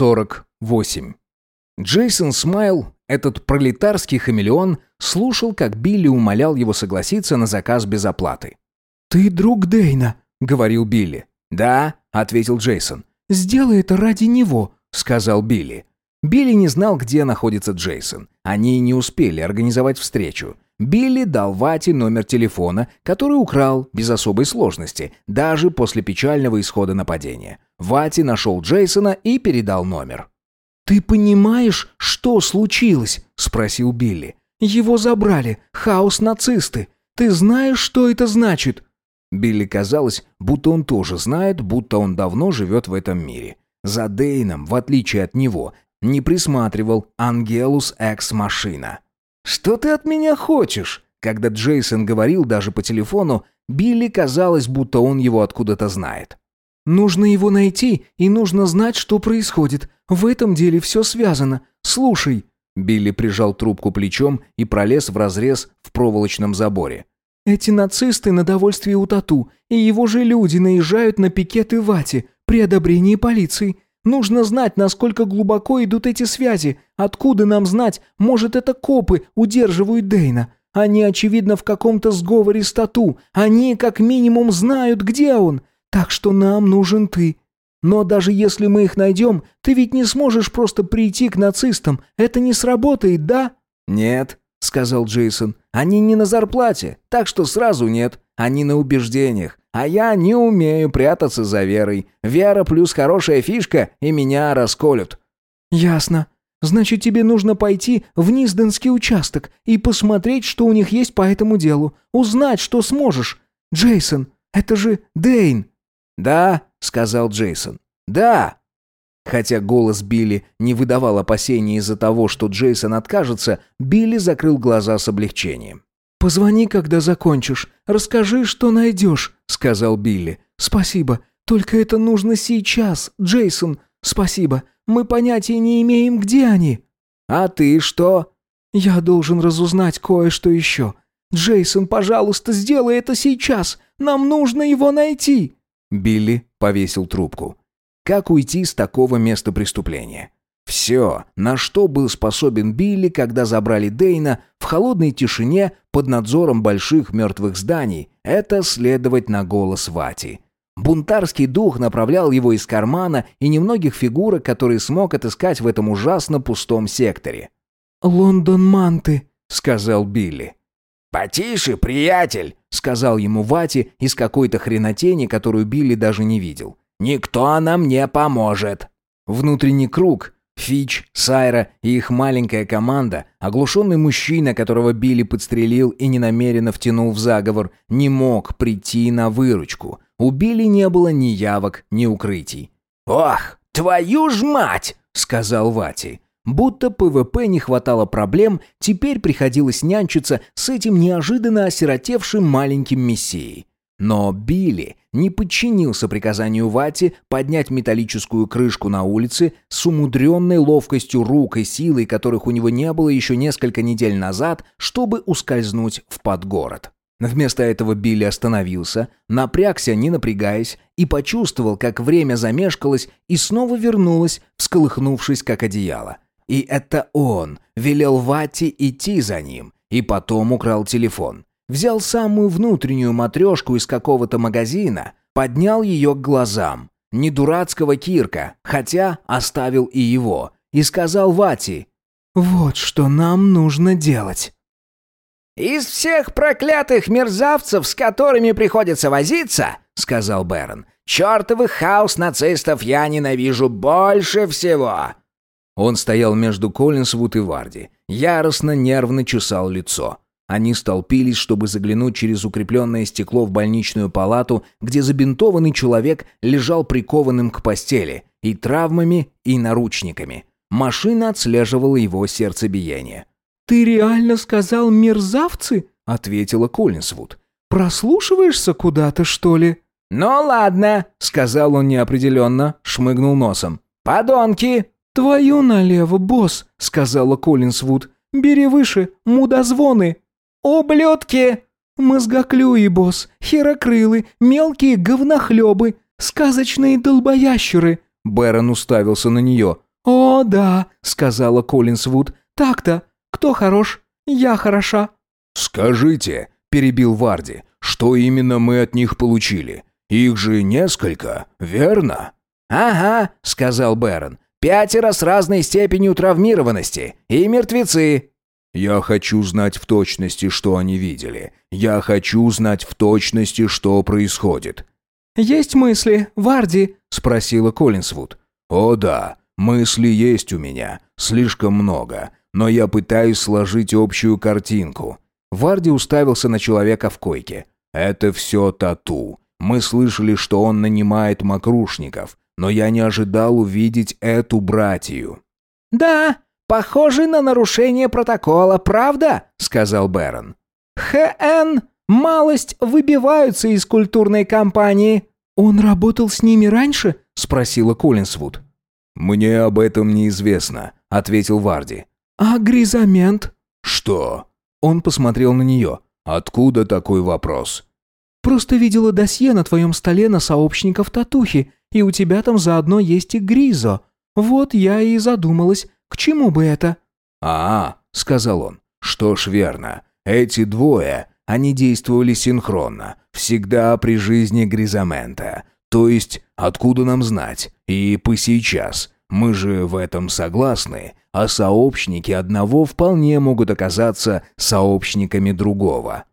48. Джейсон Смайл, этот пролетарский хамелеон, слушал, как Билли умолял его согласиться на заказ без оплаты. «Ты друг Дейна», — говорил Билли. «Да», — ответил Джейсон. «Сделай это ради него», — сказал Билли. Билли не знал, где находится Джейсон. Они не успели организовать встречу. Билли дал Вате номер телефона, который украл без особой сложности, даже после печального исхода нападения. Вати нашел Джейсона и передал номер. «Ты понимаешь, что случилось?» – спросил Билли. «Его забрали. Хаос-нацисты. Ты знаешь, что это значит?» Билли казалось, будто он тоже знает, будто он давно живет в этом мире. За Дейном, в отличие от него, не присматривал Ангелус Экс-машина. «Что ты от меня хочешь?» Когда Джейсон говорил даже по телефону, Билли казалось, будто он его откуда-то знает. «Нужно его найти, и нужно знать, что происходит. В этом деле все связано. Слушай». Билли прижал трубку плечом и пролез в разрез в проволочном заборе. «Эти нацисты на довольствие у Тату, и его же люди наезжают на пикеты Вати при одобрении полиции. Нужно знать, насколько глубоко идут эти связи. Откуда нам знать, может, это копы удерживают Дейна. Они, очевидно, в каком-то сговоре с Тату. Они, как минимум, знают, где он. Так что нам нужен ты. Но даже если мы их найдем, ты ведь не сможешь просто прийти к нацистам. Это не сработает, да?» «Нет», — сказал Джейсон. «Они не на зарплате, так что сразу нет. Они на убеждениях. А я не умею прятаться за верой. Вера плюс хорошая фишка, и меня расколют». «Ясно. Значит, тебе нужно пойти в Низденский участок и посмотреть, что у них есть по этому делу. Узнать, что сможешь. Джейсон, это же Дейн». «Да», — сказал Джейсон. «Да». Хотя голос Билли не выдавал опасений из-за того, что Джейсон откажется, Билли закрыл глаза с облегчением. «Позвони, когда закончишь. Расскажи, что найдешь», — сказал Билли. «Спасибо. Только это нужно сейчас, Джейсон. Спасибо. Мы понятия не имеем, где они». «А ты что?» «Я должен разузнать кое-что еще. Джейсон, пожалуйста, сделай это сейчас. Нам нужно его найти». Билли повесил трубку. Как уйти с такого места преступления? Все, на что был способен Билли, когда забрали Дейна в холодной тишине под надзором больших мертвых зданий, это следовать на голос Вати. Бунтарский дух направлял его из кармана и немногих фигурок, которые смог отыскать в этом ужасно пустом секторе. «Лондон Манты», — сказал Билли. «Потише, приятель», — сказал ему Вати из какой-то хренотени, которую Билли даже не видел. «Никто нам не поможет». Внутренний круг, Фич, Сайра и их маленькая команда, оглушенный мужчина, которого Билли подстрелил и ненамеренно втянул в заговор, не мог прийти на выручку. У Билли не было ни явок, ни укрытий. «Ох, твою ж мать!» — сказал Вати. Будто ПВП не хватало проблем, теперь приходилось нянчиться с этим неожиданно осиротевшим маленьким мессией. Но Билли не подчинился приказанию Вати поднять металлическую крышку на улице с умудренной ловкостью рук и силой, которых у него не было еще несколько недель назад, чтобы ускользнуть в подгород. Вместо этого Билли остановился, напрягся, не напрягаясь, и почувствовал, как время замешкалось и снова вернулось, всколыхнувшись, как одеяло. И это он велел Вати идти за ним, и потом украл телефон. Взял самую внутреннюю матрешку из какого-то магазина, поднял ее к глазам. Не дурацкого Кирка, хотя оставил и его. И сказал Вати, «Вот что нам нужно делать». «Из всех проклятых мерзавцев, с которыми приходится возиться, — сказал Бэрон, — чертовых хаос-нацистов я ненавижу больше всего». Он стоял между Коллинсвуд и Варди, яростно, нервно чесал лицо. Они столпились, чтобы заглянуть через укрепленное стекло в больничную палату, где забинтованный человек лежал прикованным к постели, и травмами, и наручниками. Машина отслеживала его сердцебиение. «Ты реально сказал мерзавцы?» — ответила Коллинсвуд. «Прослушиваешься куда-то, что ли?» «Ну ладно», — сказал он неопределенно, шмыгнул носом. «Подонки!» «Твою налево, босс», — сказала Коллинсвуд. «Бери выше, мудозвоны». «Ублюдки!» «Мозгоклюи, босс, херокрылы, мелкие говнохлебы, сказочные долбоящеры!» Бэрон уставился на нее. «О, да», — сказала Коллинсвуд. «Так-то. Кто хорош? Я хороша». «Скажите», — перебил Варди, — «что именно мы от них получили? Их же несколько, верно?» «Ага», — сказал Бэрон. «Пятеро с разной степенью травмированности. И мертвецы». «Я хочу знать в точности, что они видели. Я хочу знать в точности, что происходит». «Есть мысли, Варди?» — спросила Коллинсвуд. «О да, мысли есть у меня. Слишком много. Но я пытаюсь сложить общую картинку». Варди уставился на человека в койке. «Это все тату. Мы слышали, что он нанимает мокрушников, но я не ожидал увидеть эту братью». «Да, похоже на нарушение протокола, правда?» — сказал Бэрон. «ХН малость выбиваются из культурной кампании». «Он работал с ними раньше?» — спросила Коллинсвуд. «Мне об этом неизвестно», — ответил Варди. «А Гризамент?» «Что?» Он посмотрел на нее. «Откуда такой вопрос?» Просто видела досье на твоем столе на сообщников Татухи, и у тебя там заодно есть и Гризо. Вот я и задумалась, к чему бы это?» «А, — сказал он, — что ж верно. Эти двое, они действовали синхронно, всегда при жизни Гризамента. То есть, откуда нам знать? И по сейчас. Мы же в этом согласны, а сообщники одного вполне могут оказаться сообщниками другого.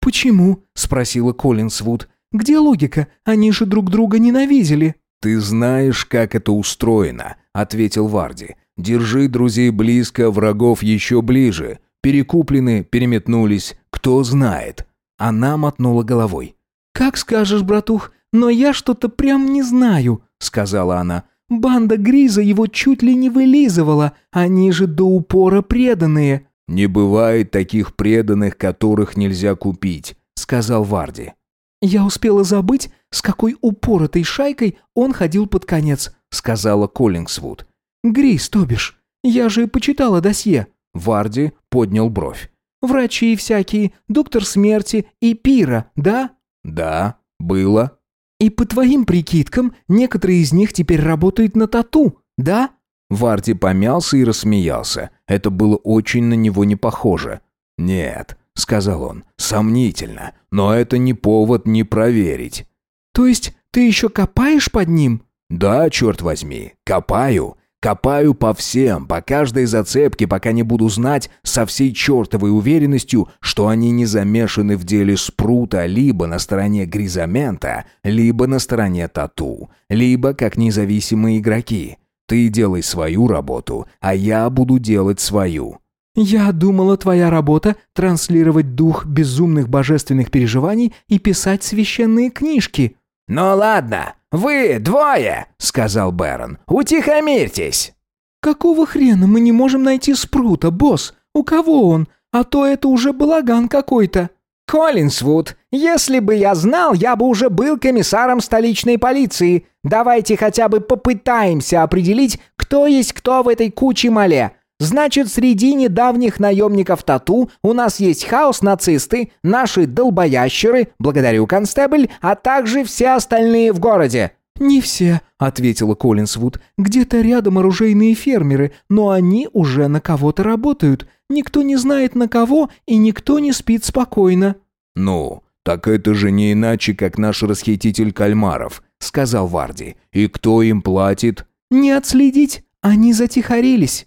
«Почему?» — спросила Коллинсвуд. «Где логика? Они же друг друга ненавидели». «Ты знаешь, как это устроено», — ответил Варди. «Держи друзей близко, врагов еще ближе. Перекуплены, переметнулись, кто знает». Она мотнула головой. «Как скажешь, братух, но я что-то прям не знаю», — сказала она. «Банда Гриза его чуть ли не вылизывала, они же до упора преданные». «Не бывает таких преданных, которых нельзя купить», — сказал Варди. «Я успела забыть, с какой упоротой шайкой он ходил под конец», — сказала Коллингсвуд. «Грис, то бишь. Я же почитала досье». Варди поднял бровь. «Врачи всякие, доктор смерти и пира, да?» «Да, было». «И по твоим прикидкам, некоторые из них теперь работают на тату, да?» Варди помялся и рассмеялся. Это было очень на него не похоже. «Нет», — сказал он, — «сомнительно, но это не повод не проверить». «То есть ты еще копаешь под ним?» «Да, черт возьми, копаю. Копаю по всем, по каждой зацепке, пока не буду знать со всей чертовой уверенностью, что они не замешаны в деле спрута либо на стороне Гризамента, либо на стороне Тату, либо как независимые игроки. Ты делай свою работу, а я буду делать свою». «Я думала, твоя работа — транслировать дух безумных божественных переживаний и писать священные книжки». «Ну ладно, вы двое», — сказал Бэрон, — «утихомирьтесь». «Какого хрена мы не можем найти Спрута, босс? У кого он? А то это уже балаган какой-то». «Коллинсвуд, если бы я знал, я бы уже был комиссаром столичной полиции. Давайте хотя бы попытаемся определить, кто есть кто в этой куче мале. Значит, среди недавних наемников Тату у нас есть хаос-нацисты, наши долбоящеры, благодарю, констебль, а также все остальные в городе». «Не все», — ответила Коллинсвуд. «Где-то рядом оружейные фермеры, но они уже на кого-то работают. Никто не знает на кого, и никто не спит спокойно». «Ну, так это же не иначе, как наш расхититель кальмаров», — сказал Варди. «И кто им платит?» «Не отследить. Они затихарились».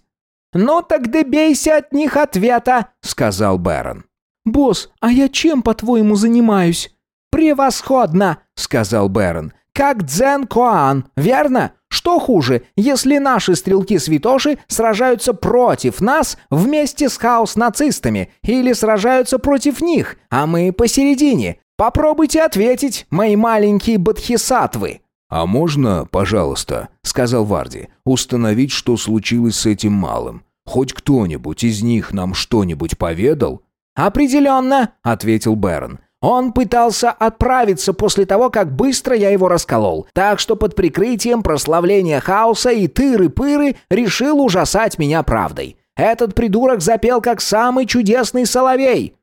«Ну так добейся от них ответа», — сказал Бэрон. «Босс, а я чем, по-твоему, занимаюсь?» «Превосходно», — сказал Бэрон. «Как Дзен Коан, верно? Что хуже, если наши стрелки-святоши сражаются против нас вместе с хаос-нацистами или сражаются против них, а мы посередине? Попробуйте ответить, мои маленькие бодхисаттвы». «А можно, пожалуйста, — сказал Варди, — установить, что случилось с этим малым? Хоть кто-нибудь из них нам что-нибудь поведал?» «Определенно», — ответил Бэрон. «Он пытался отправиться после того, как быстро я его расколол, так что под прикрытием прославления хаоса и тыры-пыры решил ужасать меня правдой. Этот придурок запел как самый чудесный соловей».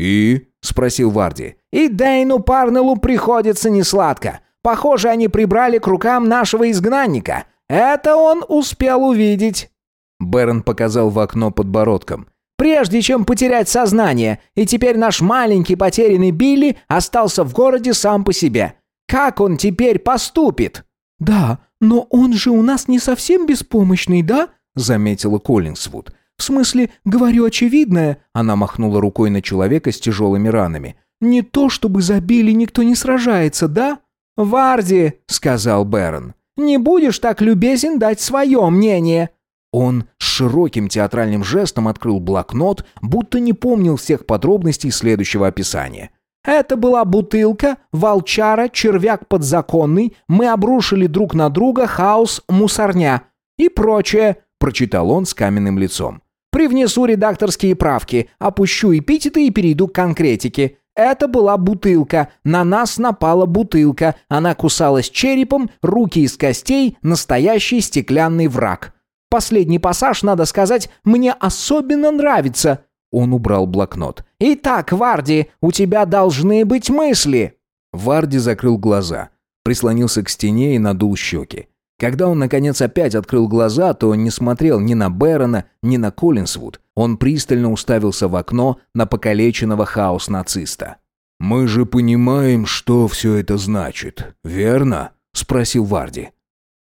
«И?» — спросил Варди. «И Дейну Парнеллу приходится несладко. Похоже, они прибрали к рукам нашего изгнанника. Это он успел увидеть». Бэрон показал в окно подбородком. «Прежде чем потерять сознание, и теперь наш маленький потерянный Билли остался в городе сам по себе. Как он теперь поступит?» «Да, но он же у нас не совсем беспомощный, да?» — заметила Коллинсвуд. «В смысле, говорю очевидное», — она махнула рукой на человека с тяжелыми ранами. «Не то, чтобы за Билли никто не сражается, да?» «Варди», — сказал Бэрон, — «не будешь так любезен дать свое мнение». Он с широким театральным жестом открыл блокнот, будто не помнил всех подробностей следующего описания. «Это была бутылка, волчара, червяк подзаконный, мы обрушили друг на друга хаос, мусорня и прочее», — прочитал он с каменным лицом. «Привнесу редакторские правки, опущу эпитеты и перейду к конкретике. Это была бутылка. На нас напала бутылка. Она кусалась черепом, руки из костей, настоящий стеклянный враг. Последний пассаж, надо сказать, мне особенно нравится». Он убрал блокнот. «Итак, Варди, у тебя должны быть мысли». Варди закрыл глаза, прислонился к стене и надул щеки. Когда он, наконец, опять открыл глаза, то не смотрел ни на Бэрона, ни на Коллинсвуд. Он пристально уставился в окно на покалеченного хаос-нациста. «Мы же понимаем, что все это значит, верно?» – спросил Варди.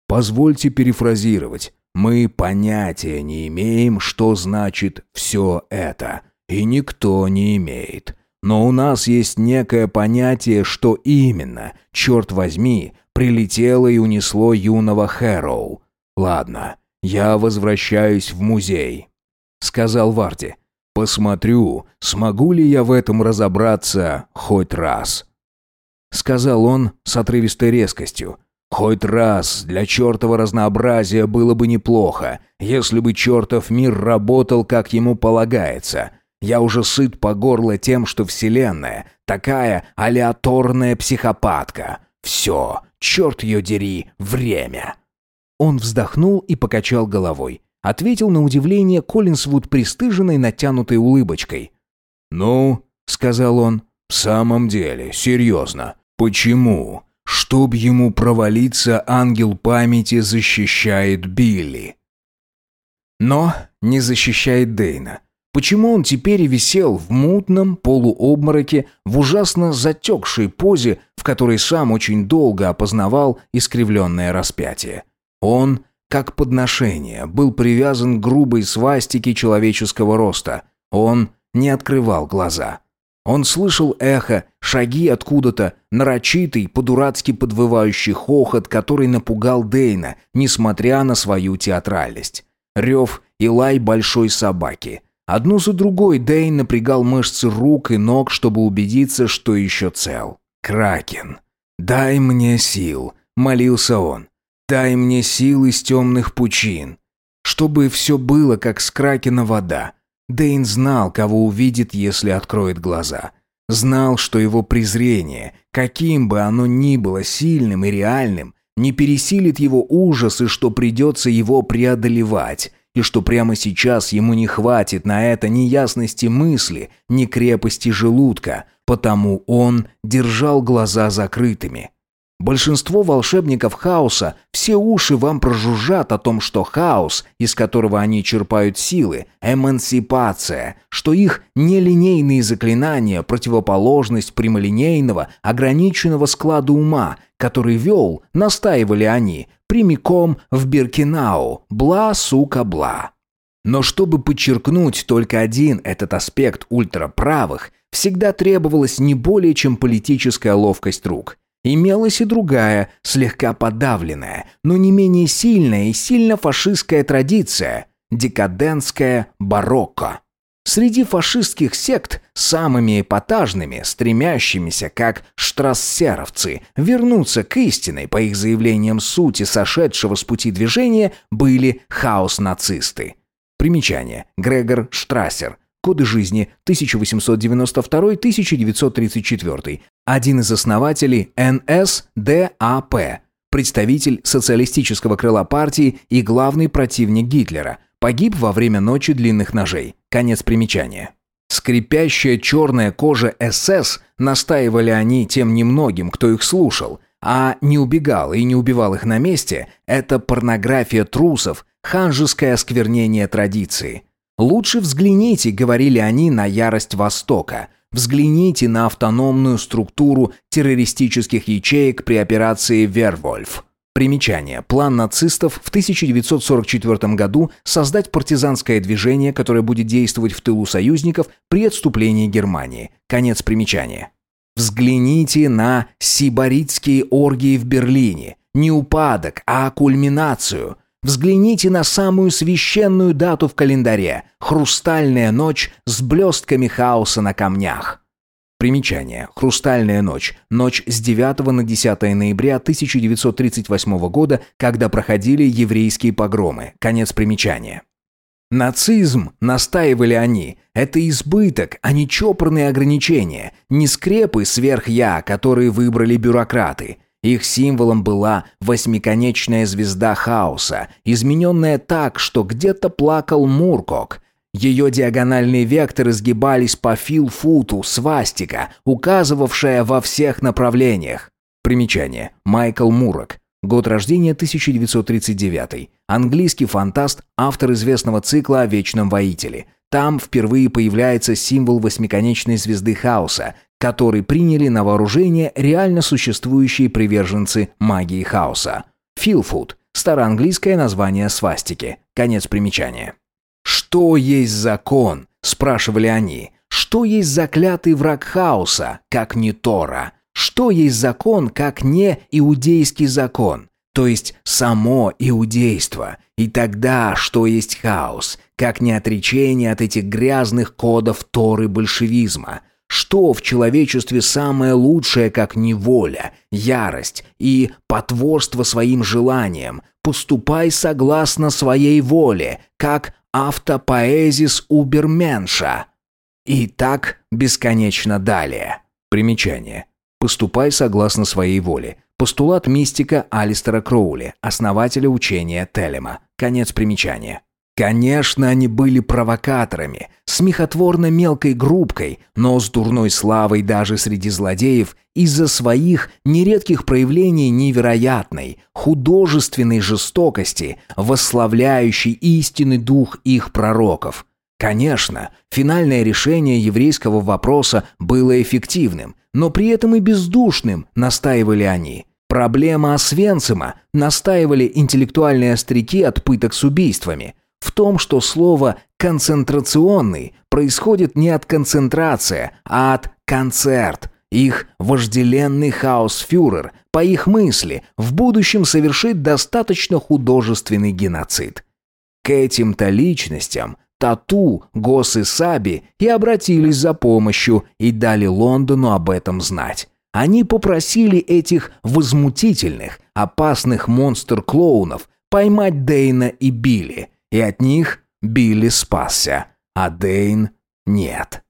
«Позвольте перефразировать. Мы понятия не имеем, что значит все это. И никто не имеет. Но у нас есть некое понятие, что именно, черт возьми, прилетело и унесло юного Хэроу. Ладно, я возвращаюсь в музей, сказал Варди. Посмотрю, смогу ли я в этом разобраться хоть раз. Сказал он с отрывистой резкостью. Хоть раз для чертова разнообразия было бы неплохо, если бы чертов мир работал, как ему полагается. Я уже сыт по горло тем, что Вселенная такая алиаторная психопатка. Все, черт ее дери, время. Он вздохнул и покачал головой. Ответил на удивление Коллинсвуд пристыженной натянутой улыбочкой. «Ну», — сказал он, — «в самом деле, серьезно, почему?» Чтоб ему провалиться, ангел памяти защищает Билли. Но не защищает Дейна. Почему он теперь висел в мутном полуобмороке, в ужасно затекшей позе, в которой сам очень долго опознавал искривленное распятие? Он, как подношение, был привязан к грубой свастике человеческого роста. Он не открывал глаза. Он слышал эхо, шаги откуда-то, нарочитый, по-дурацки подвывающий хохот, который напугал Дейна, несмотря на свою театральность. Рев и лай большой собаки. Одну за другой Дейн напрягал мышцы рук и ног, чтобы убедиться, что еще цел. «Кракен, дай мне сил», — молился он. «Дай мне сил из темных пучин, чтобы все было, как с Кракена вода» Дейн знал, кого увидит, если откроет глаза. Знал, что его презрение, каким бы оно ни было сильным и реальным, не пересилит его ужас и что придется его преодолевать, и что прямо сейчас ему не хватит на это ни ясности мысли, ни крепости желудка, потому он держал глаза закрытыми. Большинство волшебников хаоса все уши вам прожужжат о том, что хаос, из которого они черпают силы, эмансипация, что их нелинейные заклинания – противоположность прямолинейного, ограниченного склада ума, который вел, настаивали они, прямиком в Биркинау, бла, сука, бла. Но чтобы подчеркнуть только один этот аспект ультраправых, всегда требовалась не более чем политическая ловкость рук – Имелась и другая, слегка подавленная, но не менее сильная и сильно фашистская традиция – декадентская барокко. Среди фашистских сект самыми эпатажными, стремящимися, как штрассеровцы, вернуться к истинной, по их заявлениям сути сошедшего с пути движения, были хаос-нацисты. Примечание. Грегор Штрассер. Годы жизни 1892-1934. Один из основателей НСДАП. Представитель социалистического крыла партии и главный противник Гитлера. Погиб во время ночи длинных ножей. Конец примечания. Скрипящая черная кожа СС, настаивали они тем немногим, кто их слушал. а не убегал и не убивал их на месте, это порнография трусов, ханжеское осквернение традиции. «Лучше взгляните», — говорили они, — «на ярость Востока». Взгляните на автономную структуру террористических ячеек при операции «Вервольф». Примечание. План нацистов в 1944 году создать партизанское движение, которое будет действовать в тылу союзников при отступлении Германии. Конец примечания. Взгляните на сибаритские оргии в Берлине. Не упадок, а кульминацию. Взгляните на самую священную дату в календаре – «Хрустальная ночь» с блестками хаоса на камнях. Примечание. «Хрустальная ночь». Ночь с 9 на 10 ноября 1938 года, когда проходили еврейские погромы. Конец примечания. Нацизм, настаивали они, это избыток, а не чопорные ограничения, не скрепы сверх-я, которые выбрали бюрократы – их символом была восьмиконечная звезда хаоса, измененная так, что где-то плакал Муркок. Ее диагональные векторы сгибались по филфуту, свастика, указывавшая во всех направлениях. Примечание. Майкл Мурок. Год рождения 1939. Английский фантаст, автор известного цикла о Вечном Воителе. Там впервые появляется символ восьмиконечной звезды хаоса, который приняли на вооружение реально существующие приверженцы магии хаоса. Филфуд – староанглийское название свастики. Конец примечания. «Что есть закон?» – спрашивали они. «Что есть заклятый враг хаоса, как не Тора? Что есть закон, как не иудейский закон?» то есть само иудейство. И тогда что есть хаос, как не отречение от этих грязных кодов Торы большевизма? Что в человечестве самое лучшее, как неволя, ярость и потворство своим желаниям? Поступай согласно своей воле, как автопоэзис уберменша. И так бесконечно далее. Примечание. Поступай согласно своей воле. Постулат мистика Алистера Кроули, основателя учения Телема. Конец примечания. Конечно, они были провокаторами, смехотворно мелкой группкой, но с дурной славой даже среди злодеев из-за своих нередких проявлений невероятной, художественной жестокости, восславляющей истинный дух их пророков. Конечно, финальное решение еврейского вопроса было эффективным, но при этом и бездушным, настаивали они. Проблема Освенцима, настаивали интеллектуальные остряки от пыток с убийствами – в том, что слово «концентрационный» происходит не от концентрация, а от «концерт». Их вожделенный хаосфюрер, по их мысли, в будущем совершит достаточно художественный геноцид. К этим-то личностям Тату, Гос и Саби и обратились за помощью и дали Лондону об этом знать. Они попросили этих возмутительных, опасных монстр-клоунов поймать Дейна и Билли – и от них Билли спасся, а Дейн нет.